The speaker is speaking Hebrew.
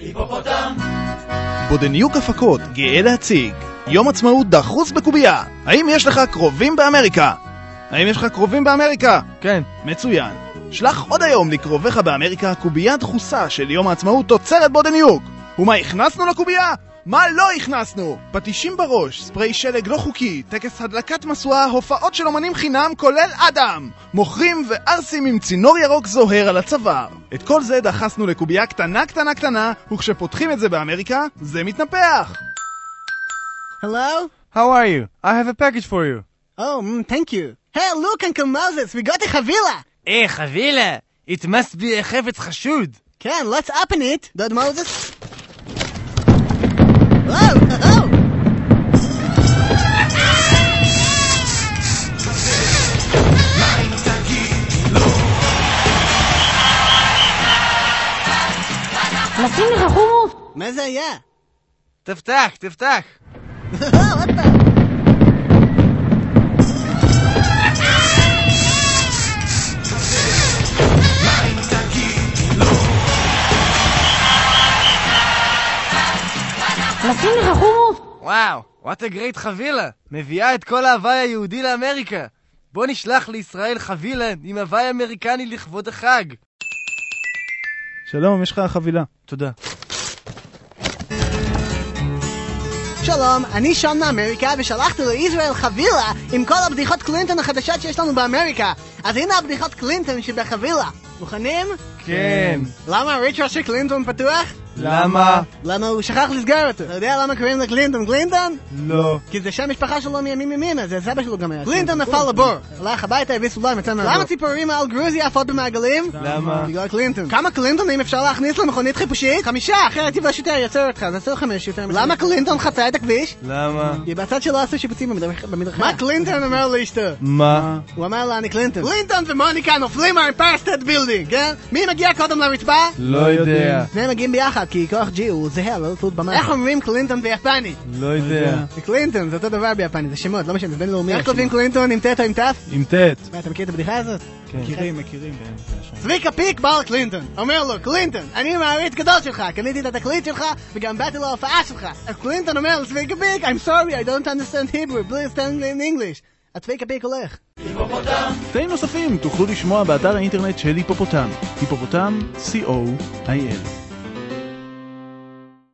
היפופוטם! בודניוק הפקות גאה להציג יום עצמאות דחוס בקובייה האם יש לך קרובים באמריקה? האם יש לך קרובים באמריקה? כן. מצוין. שלח עוד היום לקרוביך באמריקה קובייה דחוסה של יום העצמאות תוצרת בודניוק ומה הכנסנו לקובייה? מה לא הכנסנו? פטישים בראש, ספרי שלג לא חוקי, טקס הדלקת משואה, הופעות של אומנים חינם כולל אדם מוכרים וערסים עם צינור ירוק זוהר על הצוואר את כל זה דחסנו לקובייה קטנה קטנה קטנה וכשפותחים את זה באמריקה, זה מתנפח Hello? How are you? I have a package for you. Oh, mm, thank you. Hey, look, Uncle Moses, we got a חבילה! Eh, חבילה! It must be a חפץ חשוד. כן, let's open it, Dad Moses. לשים לך חומוס? מה זה היה? תפתח, תפתח. לשים לך חומוס? וואו, what a great חבילה. מביאה את כל ההוואי היהודי לאמריקה. בוא נשלח לישראל חבילה עם הוואי אמריקני לכבוד החג. שלום, יש לך חבילה תודה. שלום, אני שון מאמריקה ושלחתי לישראל חבילה עם כל הבדיחות קלינטון החדשות שיש לנו באמריקה. אז הנה הבדיחות קלינטון שבחבילה. מוכנים? כן. למה הריצ'ר של קלינטון פתוח? למה? למה הוא שכח לסגר אותו. אתה יודע למה קוראים לקלינטון קלינטון? לא. כי זה שם משפחה שלו מימים ימימה, זה סבא שלו גם היה. קלינטון נפל לבור, הלך הביתה, הביא סולם, יצא מהבור. למה ציפורים על גרוזיה עפות במעגלים? למה? בגלל קלינטון. כמה קלינטונים אפשר להכניס למכונית חיפושית? חמישה, אחרת יבוא שוטר יעצור אותך, זה עשו חמש יותר. למה קלינטון חצה את הכביש? למה? כי בצד שלו עשו שיפוצים במדרכ- במדרכה. מה קלינטון אומר לאשתו? מה? הוא אמר לה, אני קלינטון. קלינטון ומוניקה נופלים מהאמפייר סטייט בילדינג, כן? מי מגיע קודם לרצפה? לא יודע. שניהם מגיעים ביחד, כי כוח G הוא זהה, לא תלות במים. איך אומרים קלינטון ביפנית? לא יודע. זה קלינטון, זה אותו דבר ביפנית, זה שמות, לא משנה, זה בינלאומי. איך כותבים קלינטון עם ט' או עם ת'? עם ט' מה, אתה מכיר את הבדיחה הזאת? מכירים, מכירים צביקה פיק בא לקלינטון, אומר לו, קלינטון, אני מעריץ גדול שלך, קניתי את התקליט שלך וגם באתי להופעה שלך. אז קלינטון אומר לצביקה פיק, I'm sorry, I don't understand Hebrew, please tell me in English. אז צביקה פיק הולך. היפופוטם! קטעים נוספים תוכלו לשמוע באתר האינטרנט של היפופוטם היפופוטם, co.il